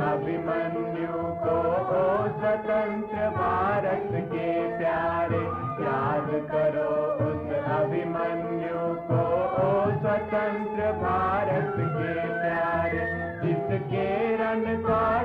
अभिमन्यु को स्वतंत्र भारत के प्यारे, याद करो उस अभिमन्यु को स्वतंत्र भारत के प्यारे, जिसके रन का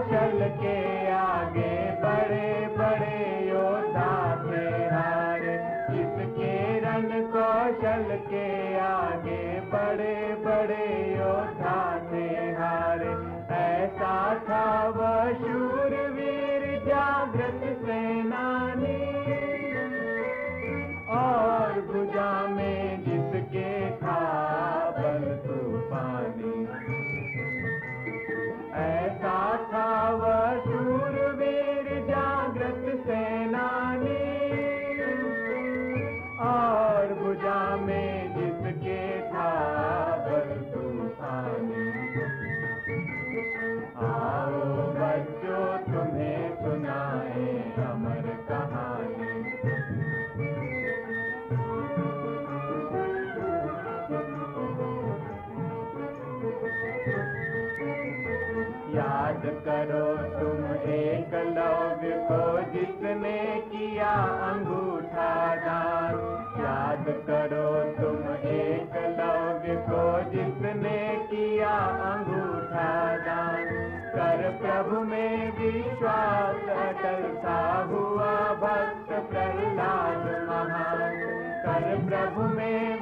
किया अंगूठा दान। याद करो तुम एक लव्य को जिसने किया अंगूठा दान। कर प्रभु में विश्वास, अटल सा हुआ भक्त प्रहलाद महान। कर प्रभु में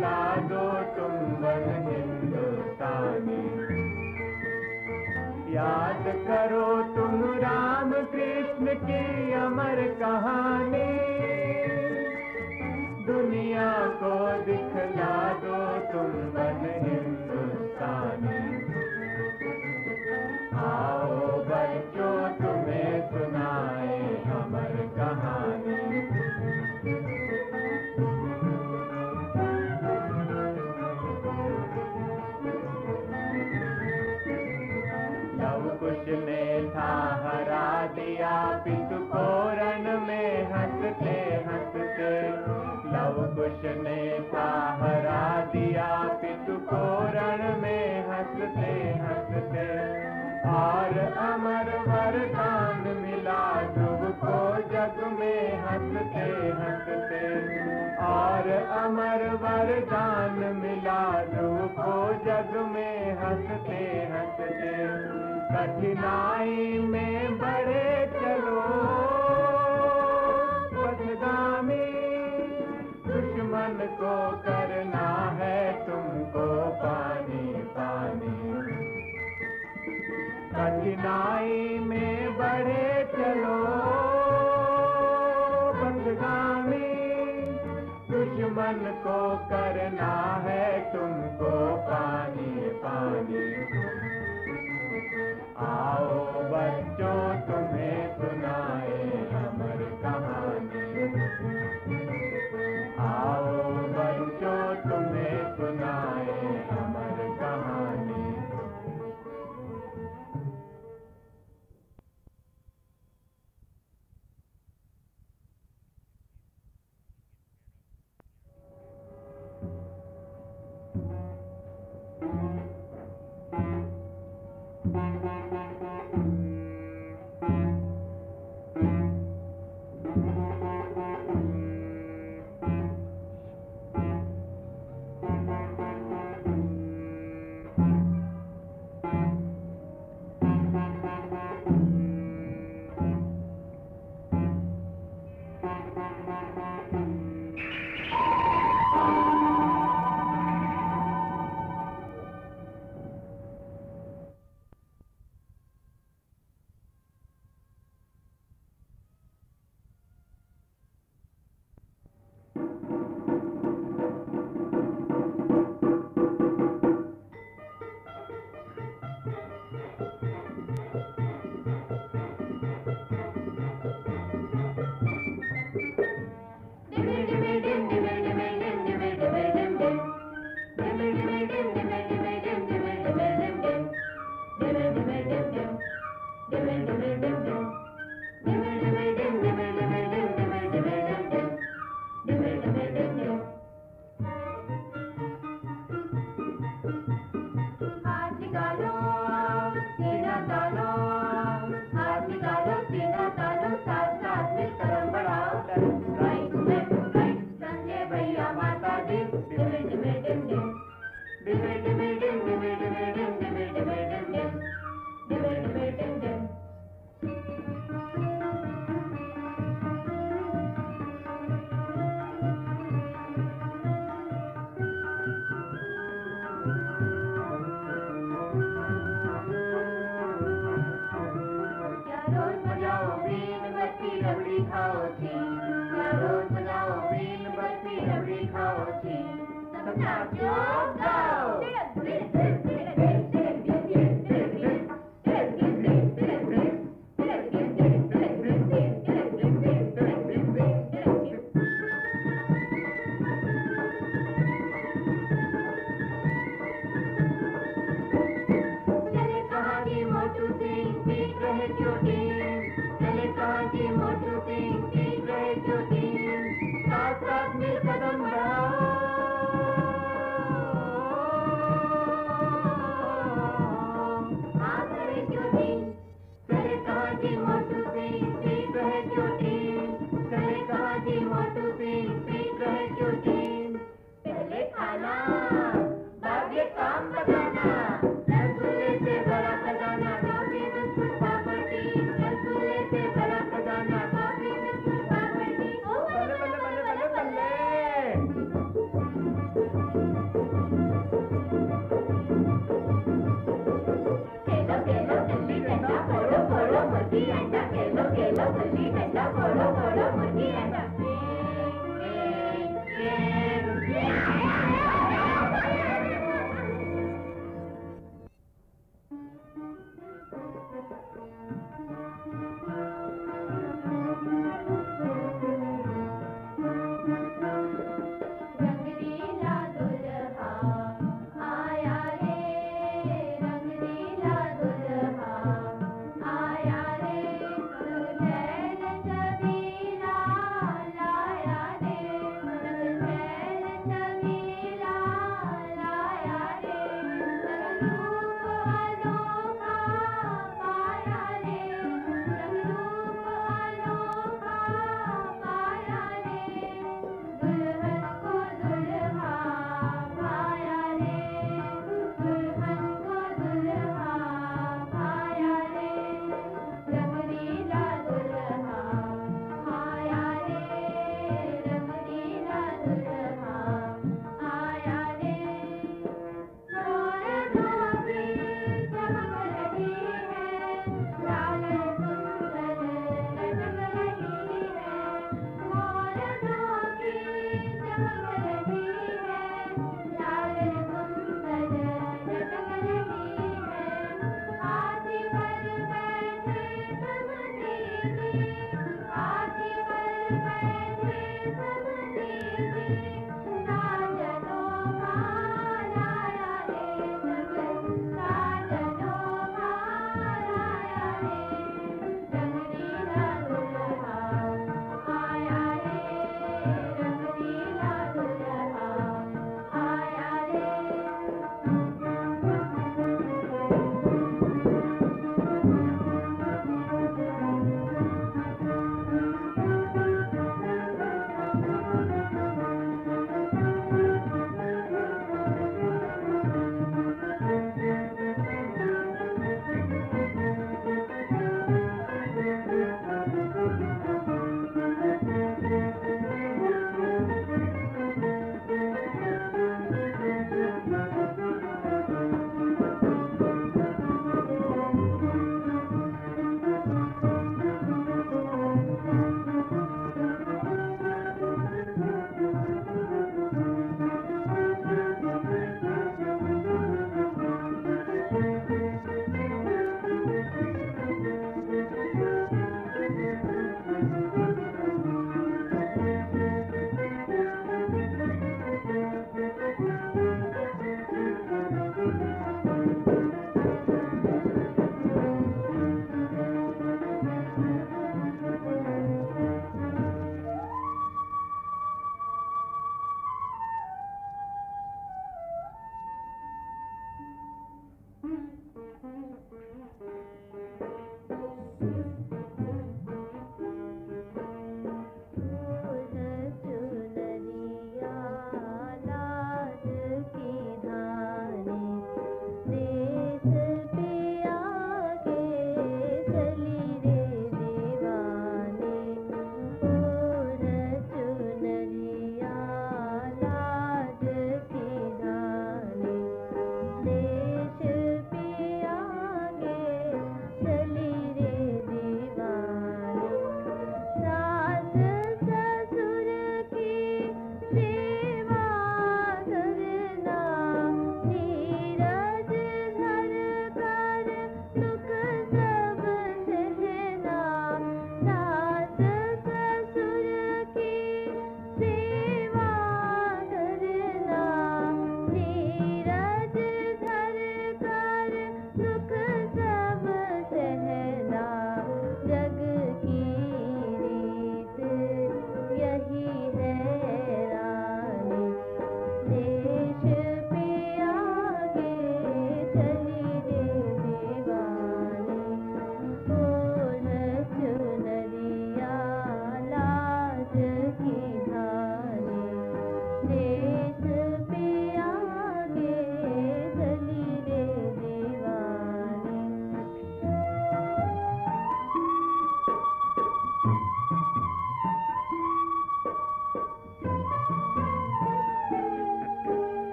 दिखला दो तुम बन हिंदुस्तानी। याद करो तुम राम कृष्ण की अमर कहानी। दुनिया को दिखला दो तुम बन हिंदुस्तानी। कुश ने दिया पितु को रण में हँसते हँसते। और अमर वरदान मिला, ध्रुव को जग में हँसते हँसते। और अमर वरदान मिला, ध्रुव को जग में हँसते हँसते। कठिनाई में दुश्मन को करना है तुमको पानी पानी। कठिनाई में बढ़े चलो, बदगामी। दुश्मन को करना है तुमको पानी पानी। आओ बच्चों, तुम्हें सुनाए।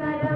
ಕರ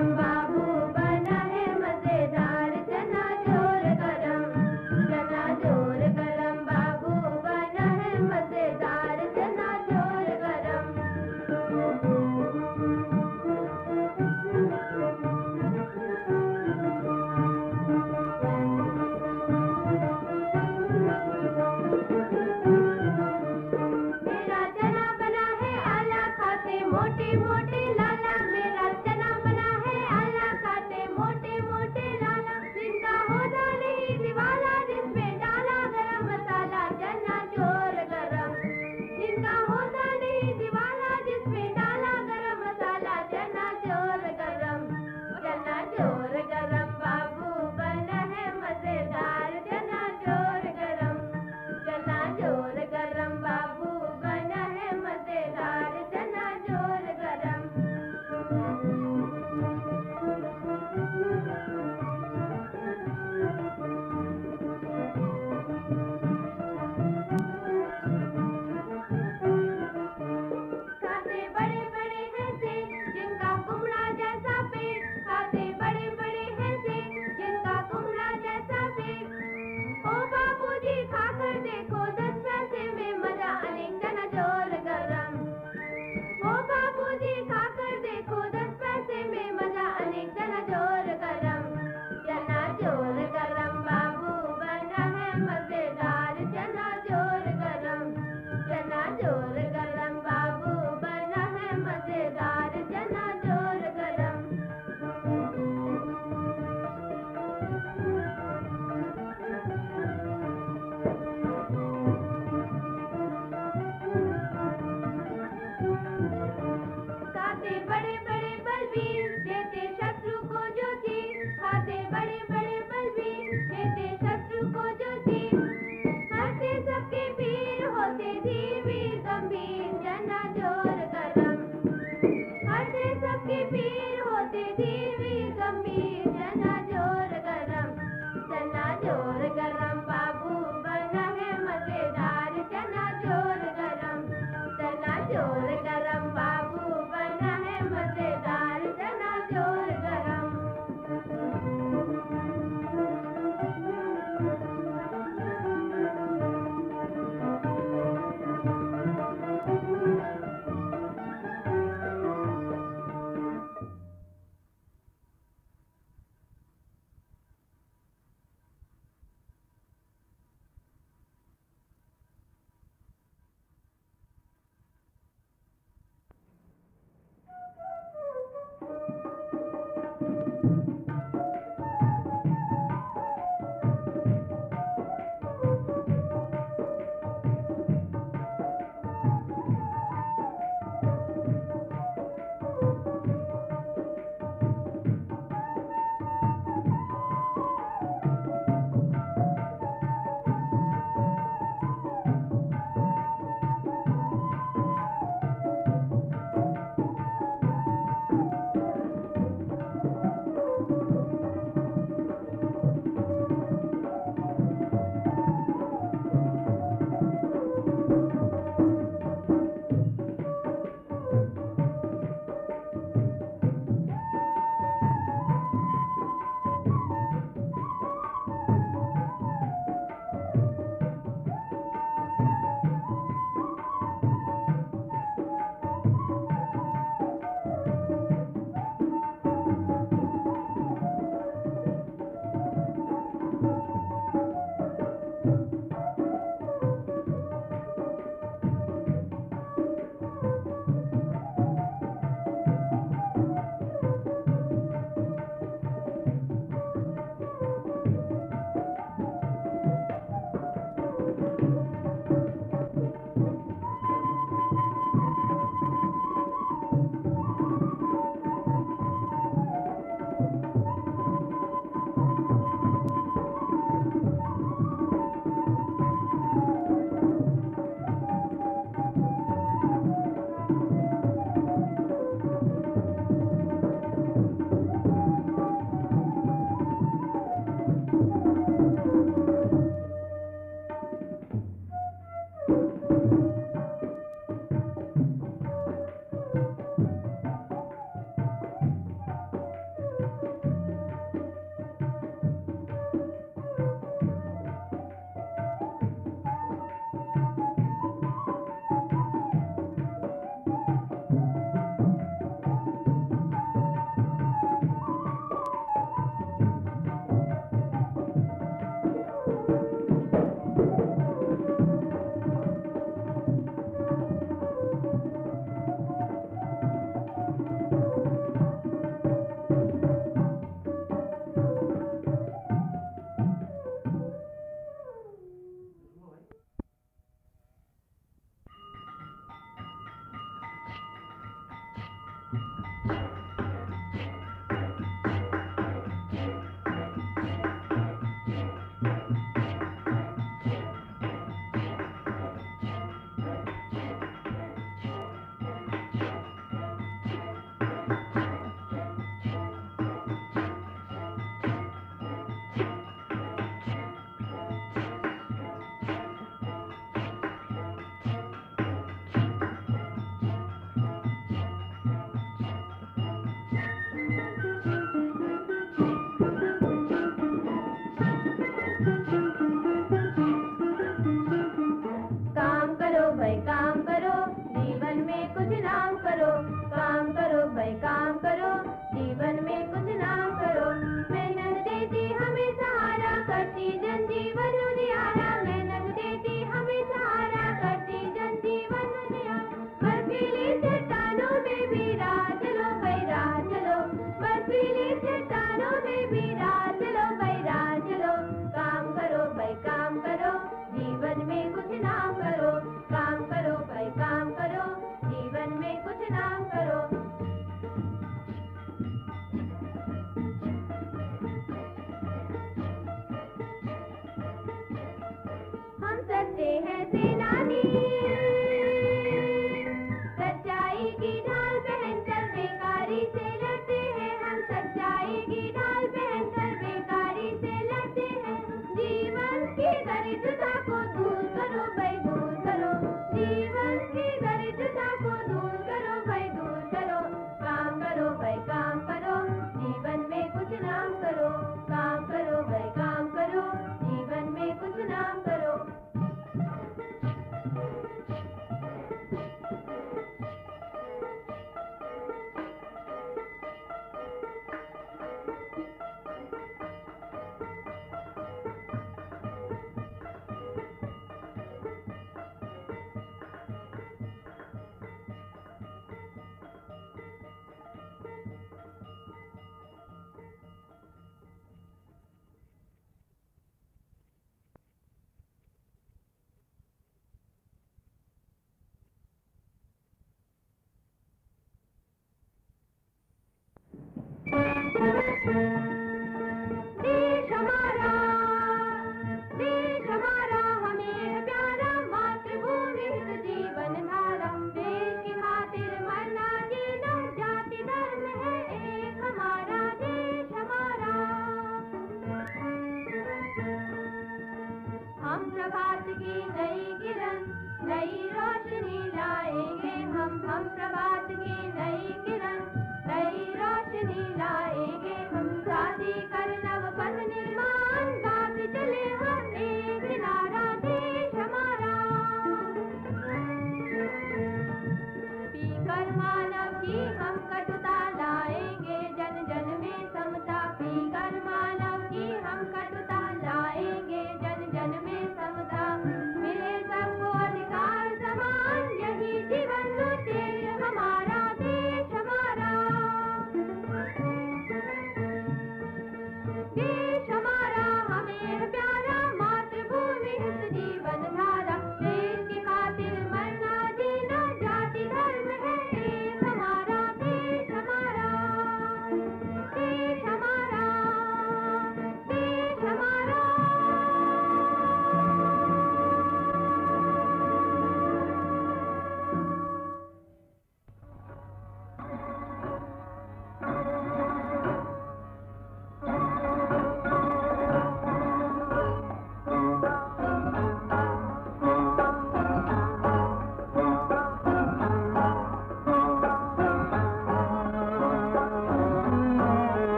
करते हैं।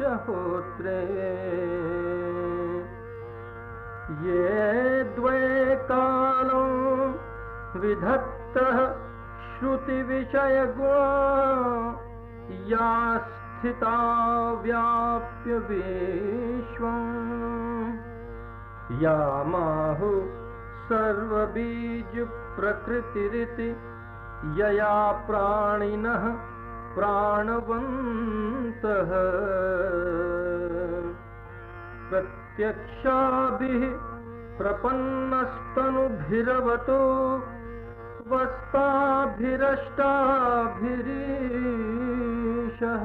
च होत्रे। ये द्वे कालो विधत्तः श्रुतिविषयगो या स्थिता व्याप्य विश्वम्। या माहु सर्वबीजप्रकृतिरिति यया प्राणिनः प्राणवन्तः। प्रत्यक्षाभिः प्रपन्नस्तनुभिरवतो वस्ताभिरष्टाभिरीशः